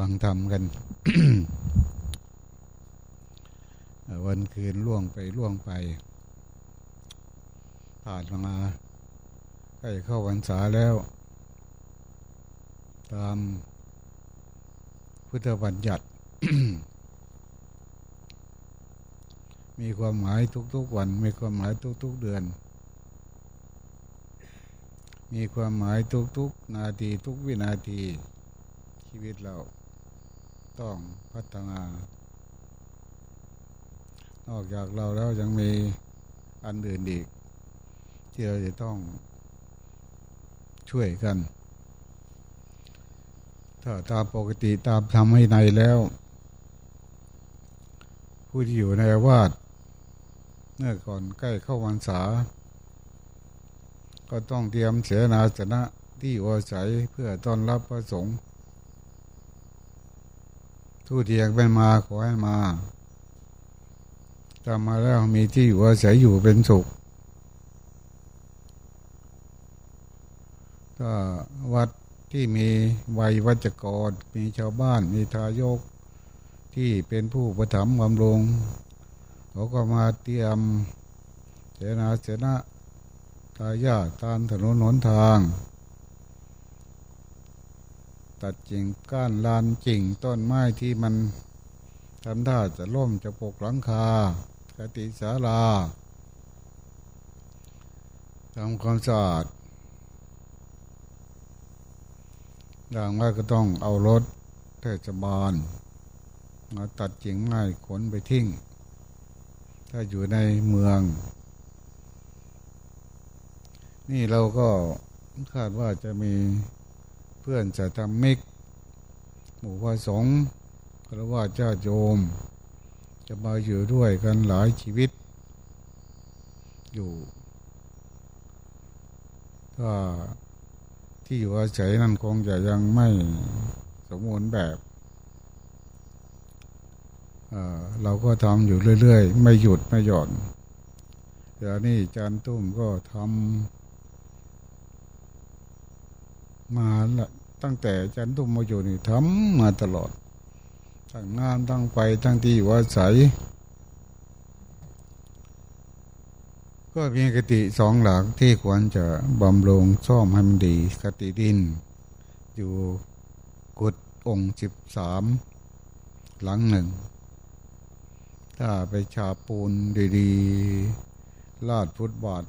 ฟังธรรมกัน วันคืนล่วงไปล่วงไป ผ่านมาใกล้เข้าวันษาแล้ว ตามพุทธบัญญัติ มีความหมายทุกๆวัน มีความหมายทุกๆเดือน มีความหมายทุกๆนาทีทุกวินาทีชีวิตเรา ต้องพัฒนา นอกจากเราแล้วยังมีอันอื่นอีก ที่เราจะต้องช่วยกัน ถ้าตามปกติตามทำให้ในแล้ว ผู้ที่อยู่ในวาดเมื่อก่อนใกล้เข้าวันษา ก็ต้องเตรียมเสนาสนะที่อาศัยเพื่อต้อนรับพระสงฆ์ ทูเทียงเป็นมาขอให้มาทำมาแล้วมีที่อยู่อาศัยอยู่เป็นสุขถ้าวัดที่มีวัยวัจกร มีชาวบ้าน มีทายกที่เป็นผู้ประถมบำรุงเขาก็มาเตรียมเสนาเสนะทายาตามถนนหนทาง ตัดจิงก้านลานจิงต้นไม้ที่มันทำท่าจะล่มจะปกหลังคากติสาลาทำความสะอาดอย่างไรก็ต้องเอารถเทศบาลมาตัดจิงไม้ขนไปทิ้ง ถ้าอยู่ในเมือง นี่เราก็คาดว่าจะมี เพื่อนจะทำมิก หมู่พระสงฆ์ครวะเจ้าโยม จะมาอยู่ด้วยกันหลายชีวิต อยู่ถ้าที่อยู่อาศัยนั่นคงจะยังไม่สมบูรณ์แบบเราก็ทำอยู่เรื่อย ๆ ไม่หยุดไม่หย่อนเดี๋ยวนี้จันตุ้มก็ทำ มาละตั้งแต่จันตุ้มมาอยู่นี่ทำมาตลอดทั้งงานทั้งไปทั้งที่อยู่อาศัย ก็มีกติสองหลักที่ควรจะบำรุงซ่อมให้มันดีกติดิน อยู่กุดองค์สิบสามหลังหนึ่ง ถ้าไปฉาปูนดีๆลาดฟุตบาท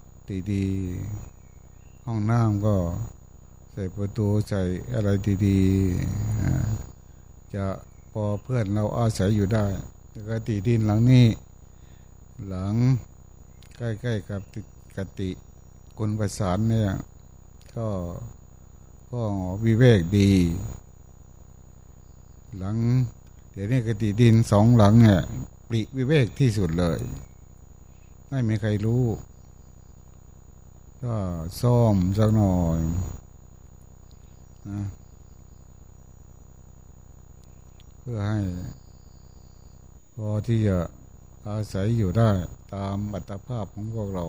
ดีๆ ห้องน้ำก็ ใส่ประตูใส่อะไรดีๆจะพอเพื่อนเราอาศัยอยู่ได้กติดินหลังนี้ หลังใกล้ๆกับกติกุลประสานเนี่ยก็ก็วิเวกดี หลัง เดี๋ยวนี้กติดินสองหลังเนี่ยปริวิเวกที่สุดเลย ไม่มีใครรู้ ก็ซ่อมสักหน่อย เพื่อให้ พอที่จะอาศัยอยู่ได้ตามอัตภาพของพวกเรา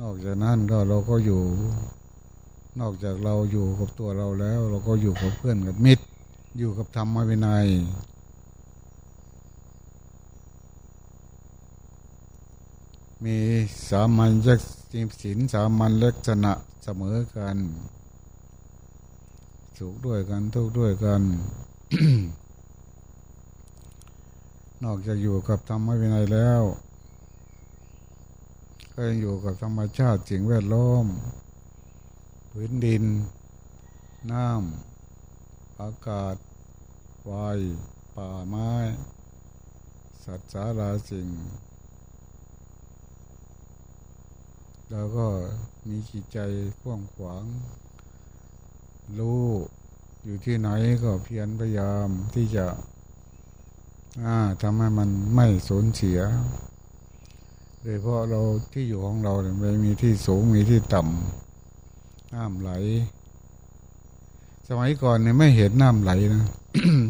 นอกจากนั้นก็เราก็อยู่ นอกจากเราอยู่กับตัวเราแล้ว เราก็อยู่กับเพื่อนกับมิตร อยู่กับธรรมวินัย มีสามัญยักษิศีลสามัญลักษณะเสมอกันสุขด้วยกันทุกข์ด้วยกัน นอกจากอยู่กับธรรมวินัยแล้ว ก็ยังอยู่กับธรรมชาติสิ่งแวดล้อมพื้นดิน น้ำอากาศไฟป่าไม้ สัตว์สาราสิ่ง แล้วก็มีจิตใจกว้างขวาง รู้อยู่ที่ไหนก็เพียรพยายามที่จะทำให้มันไม่สูญเสีย โดยเพราะเราที่อยู่ของเราเนี่ยไม่มีที่สูงมีที่ต่ำน้ำไหล สมัยก่อนเนี่ยไม่เห็นน้ำไหลนะ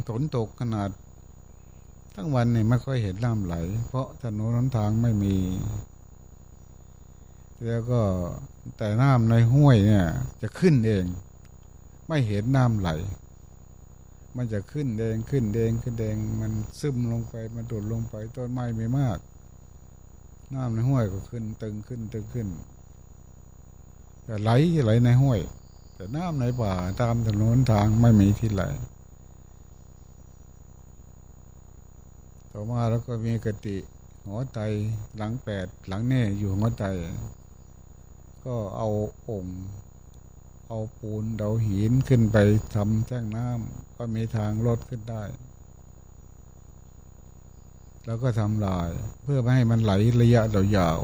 ฝนตกขนาด ทั้งวันเนี่ยไม่ค่อยเห็นน้ำไหล เพราะถนนนทางไม่มี แล้วก็แต่น้ำในห้วยเนี่ย จะขึ้นเอง ไม่เห็นน้ำไหล มันจะขึ้นแดงขึ้นแดงขึ้นแดงมันซึมลงไปมันดูดลงไปต้นไม้ไม่มาก น้ำในห้วยก็ขึ้น ตึงขึ้นตึงขึ้นแต่ไหลไหลในห้วย แต่น้ำในป่าตามถนนทางไม่มีที่ไหลต่อมาแล้วก็มีกติหัวไตหลังแปดหลังแน่อยู่หัวไต ก็เอาองค์เอาปูนเดาหินขึ้นไปทำแจ้งน้ำก็มีทางลดขึ้นได้ แล้วก็ทำลาย เพื่อไม่ให้มันไหลระยะยาว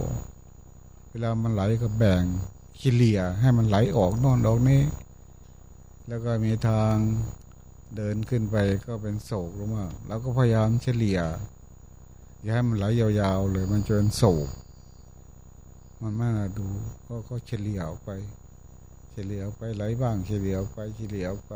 เวลามันไหลก็แบ่งคิเลียให้มันไหลออกนอนออกนี้ แล้วก็มีทางเดินขึ้นไปก็เป็นโศกลงมาแล้วก็พยายามเฉลี่ยอย่าให้มันไหลยาวๆเลยมันจนโศก มันไม่น่าดูก็ก็เฉลี่ยออกไป เฉลี่ยออกไปไหลบ้างเฉลี่ยออกไปเฉลี่ยออกไป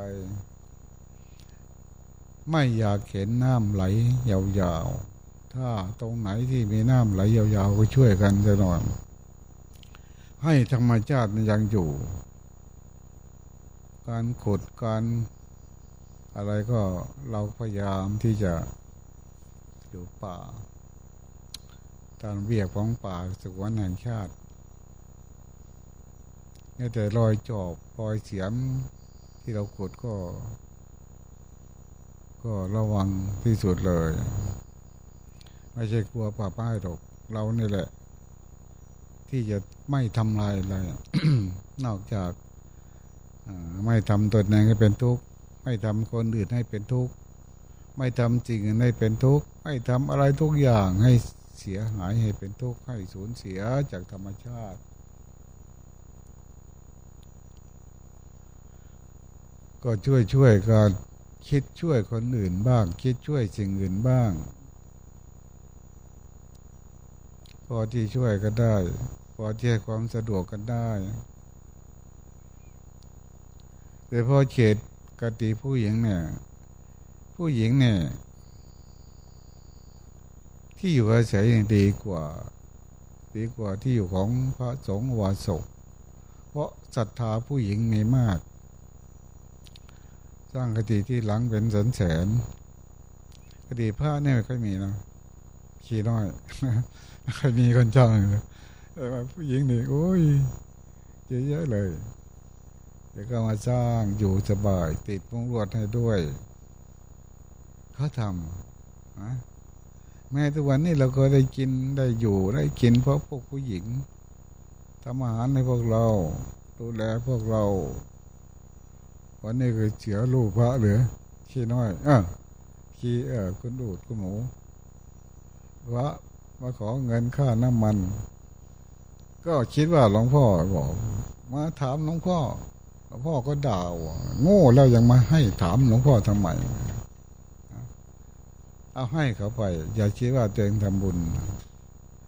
ไม่อยากเห็นน้ำไหลยาวๆ ถ้าตรงไหนที่มีน้ำไหลยาวๆ ก็ช่วยกันจะหน่อยให้ธรรมชาติมันยังอยู่ การขุดการอะไรก็เราพยายามที่จะอยู่ป่า ตามเบียกของป่าสวรรณแห่งชาตินี่แต่รอยจอบรอยเสียมที่เราขุดก็ ก็ระวังที่สุดเลย ไม่ใช่กลัวป่าป้ายหรอกเรานี่แหละ ที่จะไม่ทำลายอะไร นอกจากไม่ทำตัวเองให้เป็นทุกข์ไม่ทำคนอื่นให้เป็นทุกข์ไม่ทำจริงให้เป็นทุกข์ไม่ทำอะไรทุกอย่างให้ เสียหายให้เป็นทุกข์ให้สูญเสียจากธรรมชาติ ก็ช่วยช่วยกันคิดช่วยคนอื่นบ้าง คิดช่วยสิ่งอื่นบ้างพอที่ช่วยก็ได้พอที่ให้ความสะดวกกันได้แต่พอเฉดกติผู้หญิงเนี่ย ผู้หญิงเนี่ย ที่อยู่อาศัยดีกว่า ดีกว่าที่อยู่ของพระสงฆ์วาสกเพราะศรัทธาผู้หญิงมีมาก สร้างคติที่หลังเป็นแสนแสนคติพระเนี่ยไม่ค่อยมีนะขี้น้อยไม่ค่อยมีคนจ้างเลยแต่ว่าผู้หญิงนี่โอ้ยเยอะๆเลยเดี๋ยวก็มาสร้างอยู่สบาย ติดมุงรวดให้ด้วยเขาทำนะ แม้ทุกวันนี้เราก็ได้กินได้อยู่ได้กินเพราะพวกผู้หญิงทำอาหารให้พวกเรา ดูแลพวกเรา วันนี้คือเสียลูกพระเหลือขี้น้อยอะขี้เออคุณดูดคุณหมูพระมาขอเงินค่าน้ำมัน ก็คิดว่าหลวงพ่อบอก มาถามหลวงพ่อหลวงพ่อก็ด่าว่าโง่แล้วยังมาให้ถามหลวงพ่อทำไม เอาให้เขาไป อย่าคิดว่าตัวเองทำบุญ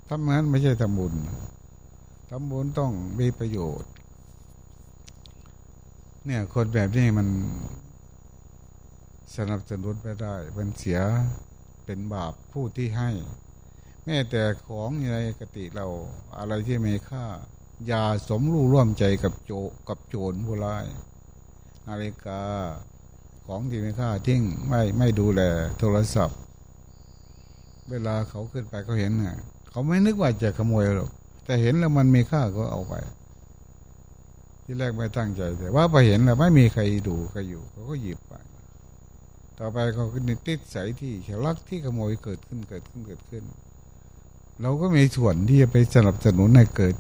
ทำนั้นไม่ใช่ทำบุญทำบุญต้องมีประโยชน์ เนี่ยคนแบบนี้มันสนับสนุนไม่ได้ มันเสียเป็นบาปผู้ที่ให้ แม้แต่ของในกติเราอะไรที่มีค่า อย่าสมรู้ร่วมใจกับโจกับโจรผู้ร้ายนาฬิกาของที่มีค่าทิ้งไม่ไม่ดูแลโทรศัพท์ เวลาเขาขึ้นไปเขาเห็นน่ะเขาไม่นึกว่าจะขโมยหรอกแต่เห็นแล้วมันมีค่าก็เอาไป ที่แรกไม่ตั้งใจแต่ว่าพอเห็นแล้วไม่มีใครดูใครอยู่เขาก็หยิบไป ต่อไปเขาก็นิติดใสที่ฉลักที่ขโมยเกิดขึ้นเกิดขึ้นเกิดขึ้น เราก็มีส่วนที่จะไปสนับสนุนให้เกิด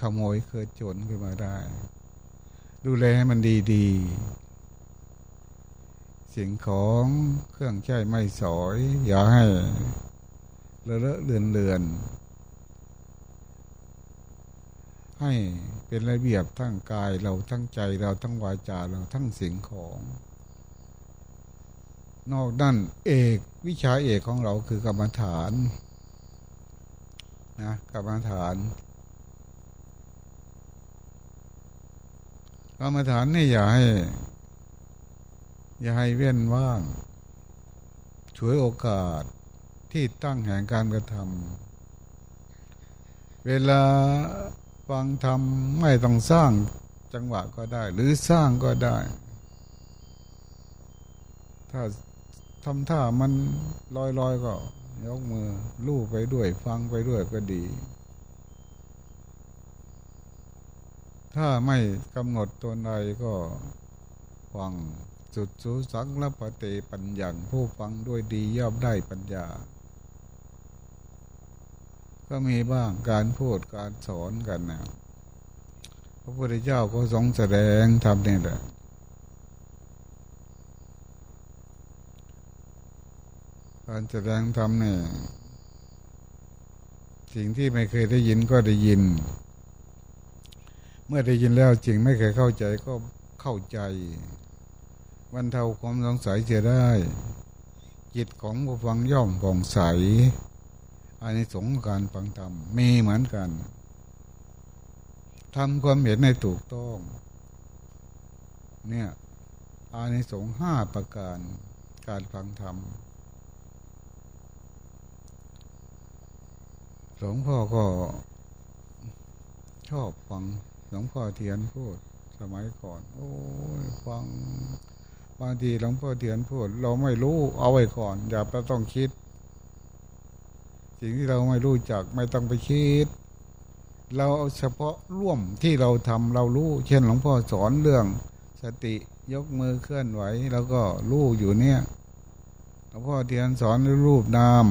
ขโมยเกิดโจรขึ้นมาได้ ดูแลให้มันดีๆสิ่งของเครื่องใช้ไม่สอย อย่าให้ เลอะเลอะเลือนเลือน ให้เป็นระเบียบทั้งกายเราทั้งใจเราทั้งวาจาเราทั้งสิ่งของ นอกด้านเอกวิชาเอกของเราคือกรรมฐานนะกรรมฐานกรรมฐานนี่อย่าให้ อย่าให้เว้นว่าง ช่วยโอกาส ที่ตั้งแห่งการกระทำเวลาฟังทำไม่ต้องสร้างจังหวะก็ได้ หรือสร้างก็ได้ ถ้าทำท่ามันลอยลอยก็ ยกมือลู่ไปด้วย ฟังไปด้วยก็ดี ถ้าไม่กำหนดตัวใดก็ฟังสุดสูสังละปเตปัญญาผู้ฟังด้วยดีย่อมได้ปัญญา ก็มีบ้างการพูดการสอนกันนะพระพุทธเจ้าก็ทรงแสดงทำนี่แหละการแสดงธรรมเนี่ยสิ่งที่ไม่เคยได้ยินก็ได้ยิน เมื่อได้ยินแล้วจริงไม่เคยเข้าใจก็เข้าใจบรรเทาความสงสัยจะได้ จิตของผู้ฟังย่อมผ่องใส อันนี้สงการฟังธรรมมีเหมือนกันทำความเห็นในถูกต้อง เนี่ยอานิสงส์ห้าประการ การฟังธรรมหลวงพ่อก็ชอบฟังหลวงพ่อเทียนพูดสมัยก่อน โอ้ยฟังบางทีหลวงพ่อเทียนพูด เราไม่รู้เอาไว้ก่อน อย่าไปต้องคิด สิ่งที่เราไม่รู้จักไม่ต้องไปคิด เราเอาเฉพาะร่วมที่เราทำเรารู้ เช่นหลวงพ่อสอนเรื่อง สติยกมือเคลื่อนไหว แล้วก็รู้อยู่เนี่ยหลวงพ่อเทียนสอนรูปนาม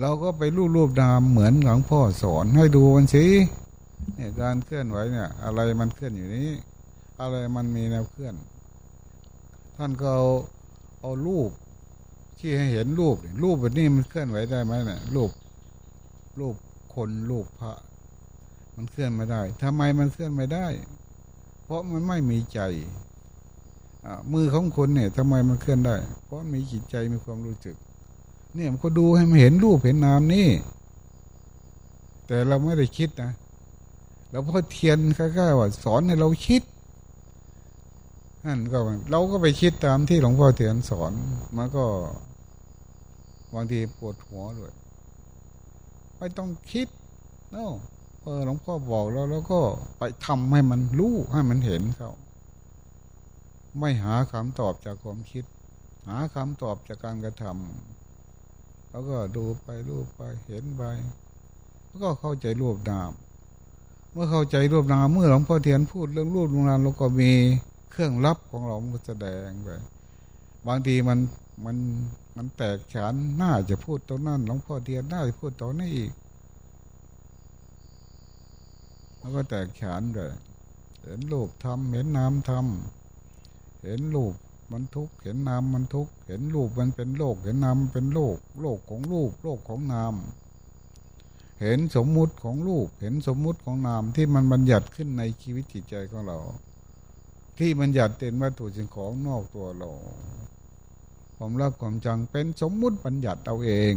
เราก็ไปรูปรูปนามเหมือนหลวงพ่อสอนให้ดูมันสิเนี่ยการเคลื่อนไหวเนี่ย อะไรมันเคลื่อนอยู่นี้ อะไรมันมีแนวเคลื่อน ท่านก็เอาเอารูป ที่ให้เห็นรูปรูปแบบนี้มันเคลื่อนไหวได้ไหมเนี่ยรูป รูปคนรูปพระ มันเคลื่อนไม่ได้ทำไมมันเคลื่อนไม่ได้ เพราะมันไม่มีใจมือของคนเนี่ยทำไมมันเคลื่อนได้ เพราะมีจิตใจมีความรู้สึก เนี่ยมันก็ดูให้มันเห็นรูปเห็นนามนี่ แต่เราไม่ได้คิดนะเราพอเทียนคล้ายๆว่าสอนให้เราคิดนั่นก็เราก็ไปคิดตามที่หลวงพ่อเทียนสอนมันก็ บางทีปวดหัวด้วยไม่ต้องคิดเนาะเออหลวงพ่อบอกแล้วแล้วก็ไปทำให้มันรู้ให้มันเห็นเขาไม่หาคำตอบจากความคิด หาคำตอบจากการกระทำแล้วก็ดูไปรูปไปเห็นไปแล้วก็เข้าใจรูปนาม เมื่อเข้าใจรูปนามเมื่อหลวงพ่อเทียนพูดเรื่องรูปนามเราก็มีเครื่องรับของเราแสดงไปบางทีมันมันมันแตกฉานน่าจะพูดตรงนั้นหลวงพ่อเทียนน่าจะพูดตรงนี้อีก แล้วก็แตกฉานเลยเห็นรูปทำเห็นนามทำเห็นรูปมันทุกข์เห็นนามมันทุกข์เห็นรูปมันเป็นโลก เห็นนามเป็นโลก โลกของรูป โลกของนาม เห็นสมมุติของรูป เห็นสมมุติของนามที่มันบัญญัติขึ้นในชีวิตจิตใจของเรา ที่บัญญัติเป็นวัตถุสิ่งของนอกตัวเรา ความรักความจังเป็นสมมุติบัญญัติเอาเอง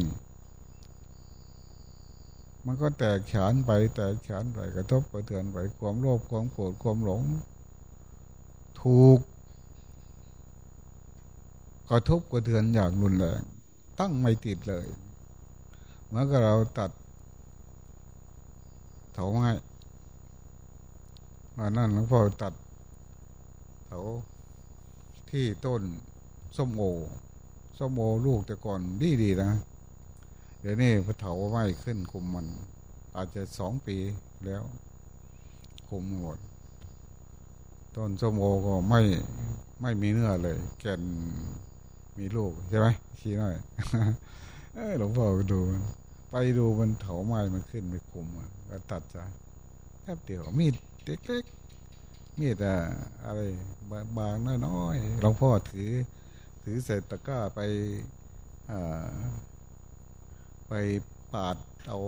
มันก็แตกฉานไปแตกฉานไปกระทบกระเทือนไปความโลภความโกรธความหลง ถูก กระทบกระเทือนอย่างรุนแรงตั้งไม่ติดเลยเมื่อเราตัดเถาไม้มานั่นหลวงพ่อตัดเถาที่ต้นส้มโอ ส้มโอลูกแต่ก่อนดีดีนะ เดี๋ยวนี้พอเถาไม้ขึ้นคุมมัน อาจจะสองปีแล้ว คุมหมด ต้นส้มโอก็ไม่ไม่มีเนื้อเลย แก่นมีลูกใช่ไหมชี้หน่อยหลวงพ่อไปดู ไปดูมันเถาไม้มันขึ้นไปคุมก็ตัดจ้ะแป๊บเดียวมีดเล็กๆมีดอะไรบางๆน้อยๆหลวงพ่อถือ ถือเศษตะก้าไปไปปาดเอา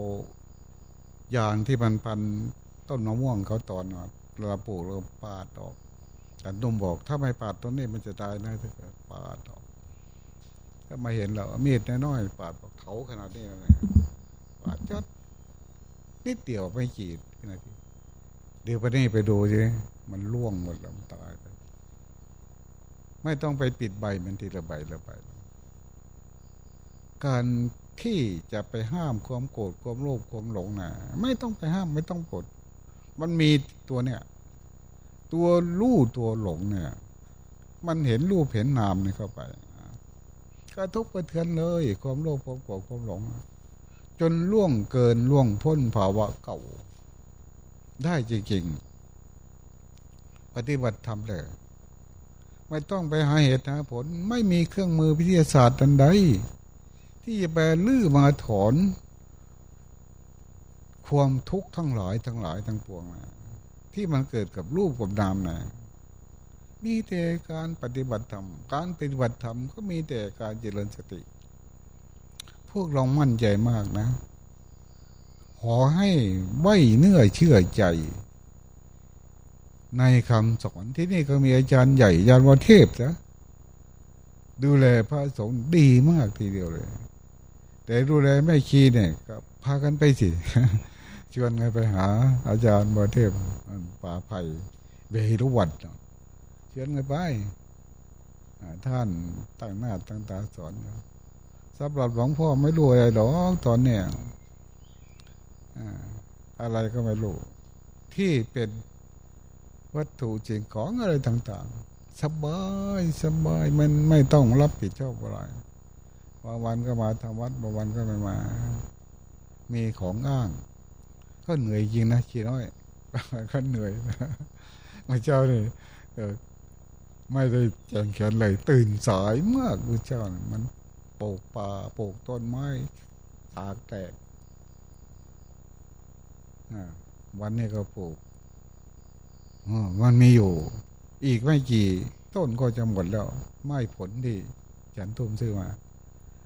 ยางที่มันพันต้นมะม่วงเขาตอนเราปลูกเราปาดออกแต่นุ่มบอกถ้าไม่ปาดต้นนี้มันจะตายนะถ้าเกิดปาดออกก็มาเห็นเรามีดน้อยๆปาดเขาขนาดนี้อะปาดจัดนิดเดียวไม่ขีดขนาดนี้เดี๋ยวไปนี่ไปดูสิมันล่วงหมดแล้วตายไป ไม่ต้องไปปิดใบมันทีละใบละใบการที่จะไปห้ามความโกรธความโลภความหลงนะไม่ต้องไปห้ามไม่ต้องปดมันมีตัวเนี่ย ตัวรู้ตัวหลงเนี่ย มันเห็นรูปเห็นนามนี่เข้าไปกระทบกระเทือนเลย ความโลภความโกรธความหลง จนล่วงเกินล่วงพ้นภาวะเก่า ได้จริงๆปฏิบัติทำเลย ไม่ต้องไปหาเหตุหาผล ไม่มีเครื่องมือวิทยาศาสตร์อันใด ที่จะไปลื้อมาถอน ความทุกข์ทั้งหลายทั้งหลายทั้งปวงนะที่มันเกิดกับรูปกับนามนะมีแต่การปฏิบัติธรรม การปฏิบัติธรรมก็มีแต่การเจริญสติ พวกเรามั่นใจมากนะ ขอให้ไว้เนื้อเชื่อใจ ในคำสอนที่นี่ก็มีอาจารย์ใหญ่อาจารย์วเทพนะดูแลพระสงฆ์ดีมากทีเดียวเลย แต่ดูแลไม่คีเนี่ยก็พากันไปสิชวนกันไปหา อาจารย์วเทพป่าไผ่เวรุวัตเชิญกันไปท่านตั้งหน้าตั้งตาสอนสำหรับหลวงพ่อไม่รู้อะไรหรอกตอนเนี้ยอะไรก็ไม่รู้ที่เป็น วัตถุจริงของอะไรต่างๆ สบายสบายมันไม่ต้องรับผิดชอบอะไรบางวันก็มาทำวัดบางวันก็ไม่มา มีของอ้าง ก็เหนื่อยจริงนะขี้น้อยก็เหนื่อยพระเจ้านี่ไม่ได้แจงแขนเลยตื่นสายมากพระเจ้ามันปลูกป่าปลูกต้นไม้ตากแตกวันนี้ก็ปลูก มันมีอยู่ อีกไม่กี่ต้นก็จะหมดแล้ว ไม่ผลที่ฉันทุ่มซื้อมา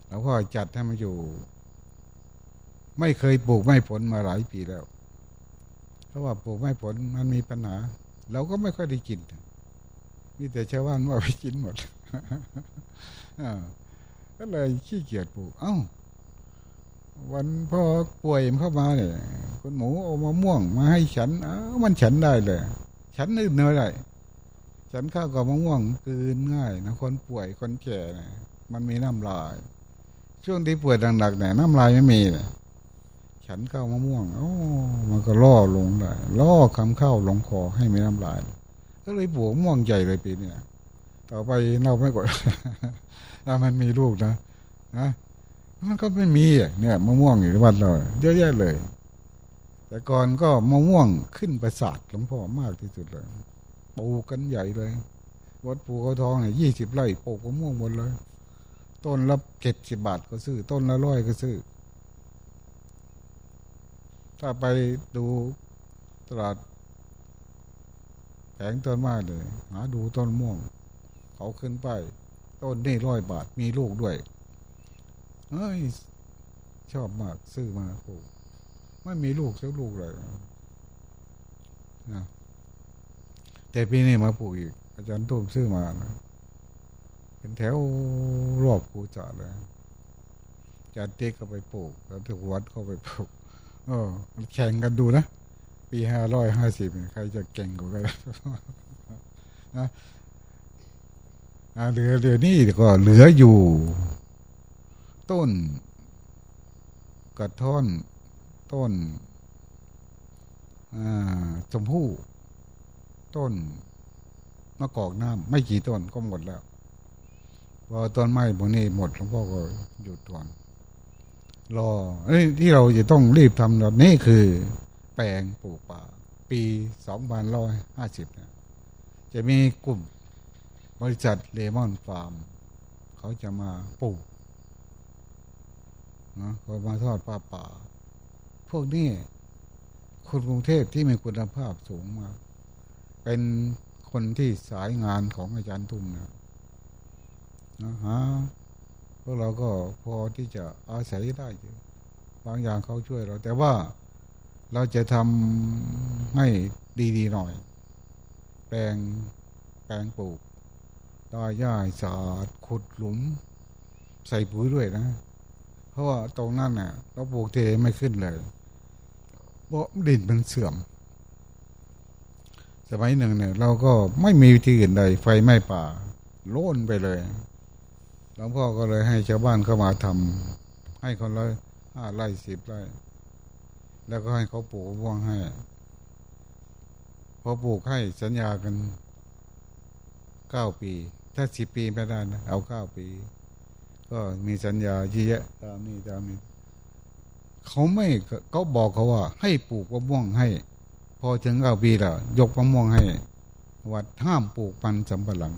แล้วก็จัดให้มันอยู่ ไม่เคยปลูกไม่ผลมาหลายปีแล้ว เพราะว่าปลูกไม่ผลมันมีปัญหา เราก็ไม่ค่อยได้กินมีแต่ชาวบ้านว่าไปกินหมดก็เลยขี้เกียจปลูก เอ้า วันพ่อป่วยเข้ามาเนี่ยคุณหมูเอามาม่วงมาให้ฉัน เอ้ามันฉันได้เลย ฉันนื่นเนื้อได้ฉันข้าวกับมะม่วงกืนง่ายนะคนป่วยคนแก่นะมันมีน้ำลาย ช่วงที่ป่วยหนักๆเนี่ยน้ำลายไม่มีเลยฉันข้าวมะม่วงโอ้มันก็ล่อลงได้ล่อคำเข้าลงคอให้มีน้ำลาย ก็เลยปลูกม่วงใหญ่เลยปีนี้ต่อไปเราไม่กดถ้ามันมีลูกนะนะมันก็ไม่มีเนี่ยมะม่วงอยู่วัดเราเยอะแยะเลย แต่ก่อนก็มะม่วงขึ้นประสาทหลวงพ่อมากที่สุดเลยปลูกกันใหญ่เลย วัดปูเขาทองเนี่ยยี่สิบไร่ปลูกมะม่วงหมดเลย ต้นละเจ็ดสิบบาทก็ซื้อ ต้นละร้อยก็ซื้อ ถ้าไปดูตลาดแผงต้นไม้เลย หาดูต้นม่วง เขาขึ้นไป ต้นนี่ร้อยบาทมีลูกด้วยเฮ้ยชอบมากซื้อมาปลูก ไม่มีลูกสักลูกเลยนะแต่ปีนี้มาปลูกอีก อาจารย์ตุ้มซื้อมานะเป็นแถวรอบกูจ่าเลยอาจารย์เต๊กก็ไปปลูกแล้วถึงวัดก็ไปปลูกเออแข่งกันดูนะ ปีห้าร้อยห้าสิบใครจะเก่งกว่ากันนะเหลือเหลือนี่ก็เหลืออยู่ ต้นกระท่อน ต้นชมพู่ต้นมะกอกน้ำไม่กี่ต้นก็หมดแล้วพอต้นไม้พวกนี้หมดหลวงพ่อก็หยุดก่อนรอที่เราจะต้องรีบทำแบบนี้คือ แปลงปลูกป่า ปีสองพันร้อยห้าสิบจะมีกลุ่มบริษัทเลมอนฟาร์ม เขาจะมาปลูกนะพอมาทอดปลาป่า พวกนี้คนกรุงเทพที่มีคุณภาพสูงมาก เป็นคนที่สายงานของอาจารย์ทุ่มนะนะฮะพวกเราก็พอที่จะอาศัยได้อยู่บางอย่างเขาช่วยเรา แต่ว่าเราจะทำให้ดีๆหน่อย แปลงแปลงปลูกตาหญ้าสาดขุดหลุม ใส่ปุ๋ยด้วยนะ เพราะว่าตรงนั้นเนี่ยเราปลูกเทไม่ขึ้นเลย เพราะดินมันเสื่อม สมัยหนึ่งเนี่ยเราก็ไม่มีวิธีอื่นใด ไฟไหม้ป่าโล่นไปเลยหลวงพ่อก็เลยให้ชาวบ้านเข้ามาทำให้คนละห้าไร่สิบไร่ แล้วก็ให้เขาปลูกว่วงให้พอปลูกให้สัญญากันเก้าปี ถ้าสิบปีไม่ได้นะเอาเก้าปี ก็มีสัญญาเยอะแยะตามนี้ตามนี้ เขาไม่เขาบอกเขาว่า ให้ปลูกมะม่วงให้ พอถึงเก้าปีแล้วยกมะม่วงให้ วัดห้ามปลูกปันสำปะหลัง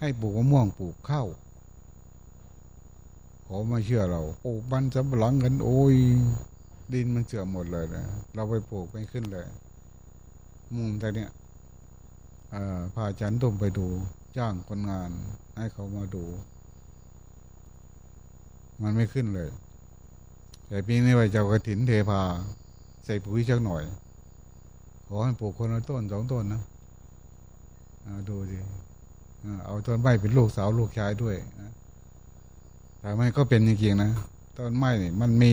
ให้ปลูกมะม่วงปลูกข้าวเขาไม่เชื่อเราปลูกปันสำปะหลังกันโอ้ยดินมันเสื่อมหมดเลยนะเราไปปลูกไม่ขึ้นเลย มุมแต่เนี้ยอพาจันตุ่มไปดู จ้างคนงาน ให้เขามาดู มันไม่ขึ้นเลย แต่ปีนี้ว่าเจ้ากระถินเทพา ใส่ปุ๋ยชักหน่อย ขอให้ปลูกคนละต้นสองต้นนะดูสิเอาต้นไม้เป็นลูกสาวลูกชายด้วยนะแต่ไม่ก็เป็นจริงๆนะต้นไม้นี่มันมี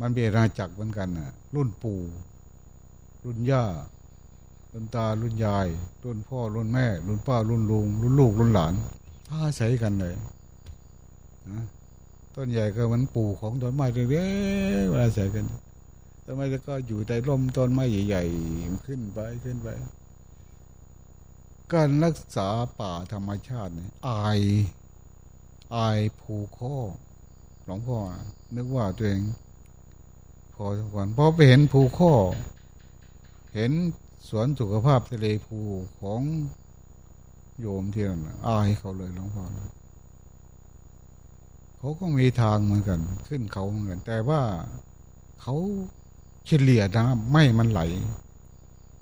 มันเป็นอาจักเหมือนกันนะรุ่นปู่ รุ่นย่า รุ่นตา รุ่นยาย รุ่นพ่อ รุ่นแม่ รุ่นป้า รุ่นลุง รุ่นลูก รุ่นหลานอาศัยกันเลยนะ ต้นใหญ่ก็เหมันปู่ของต้นไม้เล็กๆเวลาใส่กันต้นไม้แล้วก็อยู่ใต้ร่มต้นไม้ใหญ่ๆขึ้นไปขึ้นไป การรักษาป่าธรรมชาติเนี่ยอายอายภูข้อหลวงพ่อนึกว่าตัวเองพอสมควรพอไปเห็นภูข้อ เห็นสวนสุขภาพทะเลภูของโยมที่นั่นอายเขาเลยหลวงพ่อ เขาก็มีทางเหมือนกัน ขึ้นเขาเหมือนกัน แต่ว่าเขาเฉลี่ยน้ำไม่มันไหล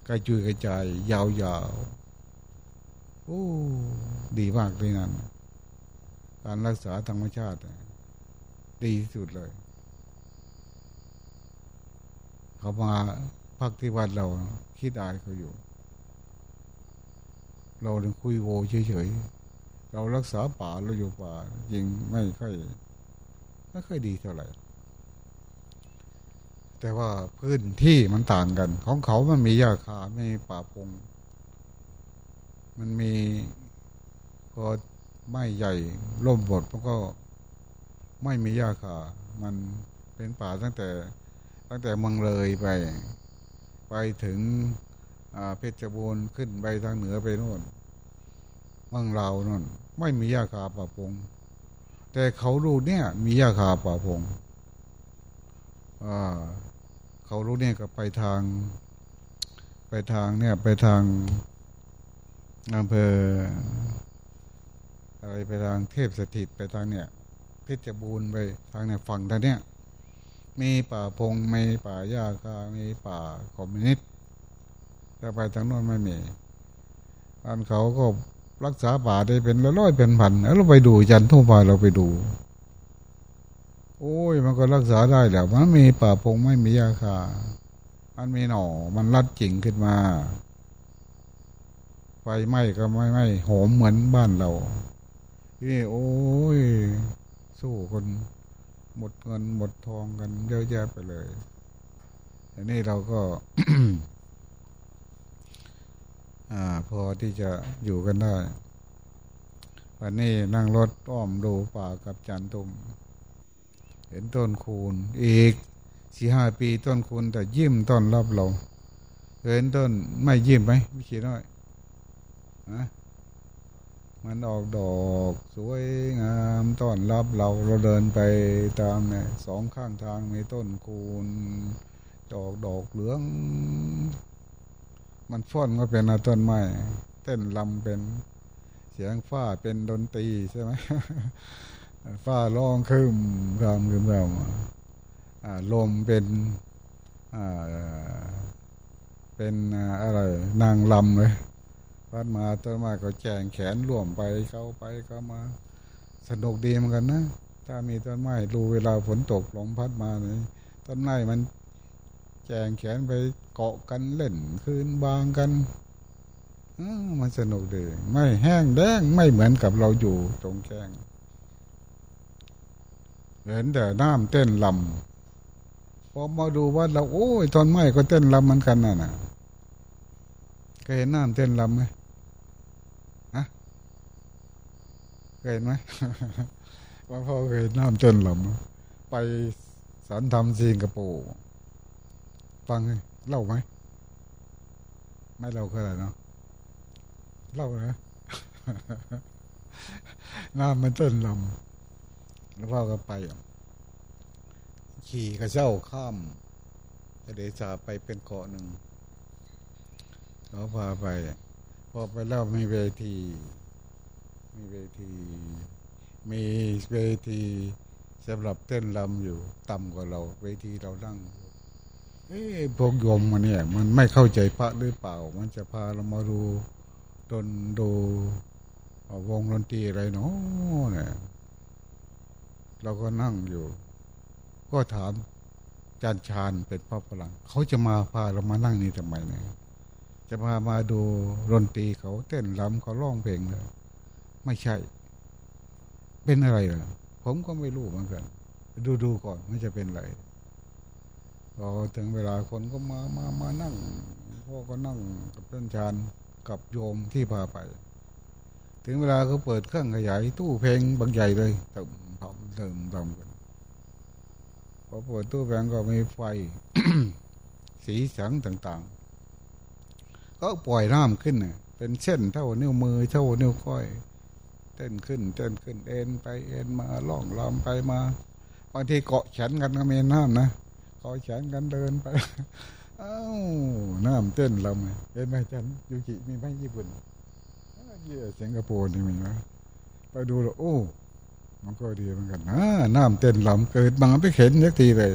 กระจุยกระจาย ยาวๆโอ้ดีมากเลยนั่นการรักษาธรรมชาติ ดีที่สุดเลย เขามาพักที่วัดเราคิดอายเขาอยู่ เราเรื่องคุยโวเฉยๆ เรารักษาป่าเราอยู่ป่ายิงไม่ค่อยไม่ค่อยดีเท่าไหร่ แต่ว่าพื้นที่มันต่างกัน ของเขามันมีหญ้าคาไม่มีป่าพง มันมีพอไม้ใหญ่ร่มบดมันก็ไม่มีหญ้าคามันเป็นป่าตั้งแต่ตั้งแต่เมืองเลยไป ไปถึงเพชรบูรณ์ขึ้นไปทางเหนือไปโน่นเมืองเราโน่น ไม่มีหญ้าคาป่าพง แต่เขาดูเนี่ย มีหญ้าคาป่าพงเขารู้เนี่ยก็ไปทาง ไปทางเนี่ย ไปทางอำเภออะไรไปทางเทพสถิตไปทางเนี่ยเพชรบูรณ์ไปทางเนี่ยฝั่งทางเนี่ยมีป่าพงมีป่าหญ้าคามีป่าคอมมิวนิสต์แต่ไปทางโน้นไม่มีอันเขาก็ รักษาป่าได้เป็นร้อยเป็นพันแล้วเราไปดูจันทุ่งพาเราไปดู โอ้ยมันก็รักษาได้แหละมันมีป่าพงไม่มีหญ้าคามันมีหน่อ มันรัดจิงขึ้นมาไฟไหม้ก็ไม่ไหม้หอมเหมือนบ้านเรานี่โอ้ย สู้คนหมดเงินหมดทองกันเยอะแยะไปเลยอันนี้เราก็ อพอที่จะอยู่กันได้ วันนี้นั่งรถอ้อมดูป่ากับจันตุม เห็นต้นคูณอีกสี่ห้าปีต้นคูณแต่ยิ้มต้อนรับเราเห็นต้นไม่ยิ้มไหมไม่คิดน้อยนะมันออกดอกสวยงามต้อนรับเราเราเดินไปตามเนี่ยสองข้างทางมีต้นคูณดอกดอกเหลือง มันฟ้อนก็เป็นต้นไม้เต้นลำเป็นเสียงฟ้าเป็นดนตรีใช่ไหมฟ้าร้องคืมรำคืมรำลมเป็นเป็นอะไรนางลำเลยพัดมาต้นไม้ก็แจงแขนร่วมไปเข้าไปเข้ามา สนุกดีเหมือนกันนะ ถ้ามีต้นไม้ดูเวลาฝนตกลมพัดมาเนี่ยต้นไม้มัน แจงแขนไปเกาะกันเล่นคืนบางกันมันสนุกดีไม่แห้งแล้งไม่เหมือนกับเราอยู่ตรงแจ้งเห็นแต่น้ำเต้นลำพอมาดูว่าเราโอ้ยต้นไม้ก็เต้นลำเหมือนกันน่ะนะเคยเห็นน้ำเต้นลำไหมฮะเคยเห็นไหมว่าพ่อเคยนน้ำเต้นลำไปสันทำสิงคโปร์ ฟังเล่าไหม ไม่เล่าก็ได้เนาะเล่านะน้ำมันต้นลำแล้วพ่อก็ไป ขี่กระเจ้าข้ามทะเลสาไปเป็นเกาะหนึ่งเขาพาไป พอไปแล้วมีเวที มีเวที มีเวทีสำหรับเต้นลำอยู่ ต่ำกว่าเรา เวทีเรานั่ง เอ้พวกโยมมันเนี่ย มันไม่เข้าใจพระหรือเปล่า มันจะพาเรามาดูดนดูวงดนตรีอะไรเนาะเนี่ยเราก็นั่งอยู่ ก็ถามจานชาญเป็นพ่อพลัง เขาจะมาพาเรามานั่งนี่ทำไมเนี่ยจะพามาดูดนตรีเขาเต้นรำเขาร้องเพลงเลยไม่ใช่ เป็นอะไรล่ะ ผมก็ไม่รู้เหมือนกัน ดูดูก่อนไม่จะเป็นอะไร พอถึงเวลาคนก็มามามานั่งพ่อก็นั่งกับเพื่อนชานกับโยมที่พาไป ถึงเวลาเขาเปิดเครื่องขยายตู้เพลงบางใหญ่เลยเติมทำเติมทำกันพอเปิดตู้เพลงก็มีไฟสีสังต่างๆ ก็ปล่อยน้ำขึ้นเน่ยเป็นเส้นเท่านิ้วมือเท่านิ้วก้อย เต้นขึ้นเต้นขึ้นเอ็นไปเอ็นมาล่องลำไปมาบางทีเกาะฉันกันก็มีน้ำนะ กาะฉันกันเดินไปเอ้าน้ำเต้นลำเห็นไหมฉันยูกิมีไหมญี่ปุ่นเยี่ยสิงคโปร์นี่มีไหมไปดูแล้วโอ้ มันก็ดีเหมือนกันนะน้ำเต้นลำเกิดมาไม่เห็นสักทีเลย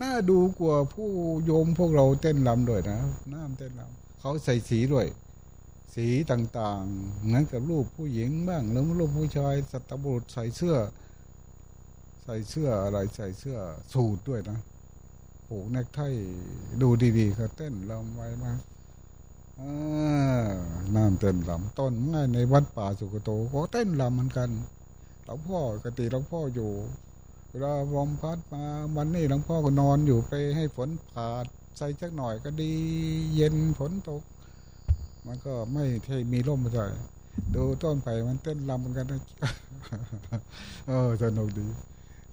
น่าดูกว่าผู้โยมพวกเราเต้นลำด้วยนะน้ำเต้นลำเขาใส่สีด้วย สีต่างๆเหมือนกับรูปผู้หญิงบ้างหรือรูปผู้ชายสัตบุรุษใส่เสื้อ ใส่เสื้ออะไรใส่เสื้อสูทด้วยนะ ผูกเนคไทดูดีๆก็เต้นลำไว้มาน้ำเต้นลำต้นง่ายในวัดป่าสุกโตก็เต้นลำเหมือนกันหลวงพ่อกติหลวงพ่ออยู่เวลาลมพัดมาวันนี้หลวงพ่อก็นอนอยู่ไปให้ฝนผ่าใส่สักหน่อยก็ดีเย็นฝนตก มันก็ไม่ใช่มีร่มมาใส่ดูต้นไผ่มันเต้นลำเหมือนกันนะเออสนุกดี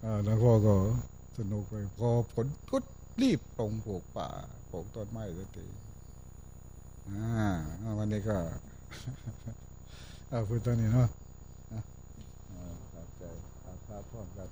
อ่าแล้วพ่อก็สนุกไปพอฝนพุด รีบปลงปลูกป่าปลูกต้นไม้สักทีอ่าวันนี้ก็เอาพูดตอนนี้เนาะอ่าครับใจครับพร้อมกัน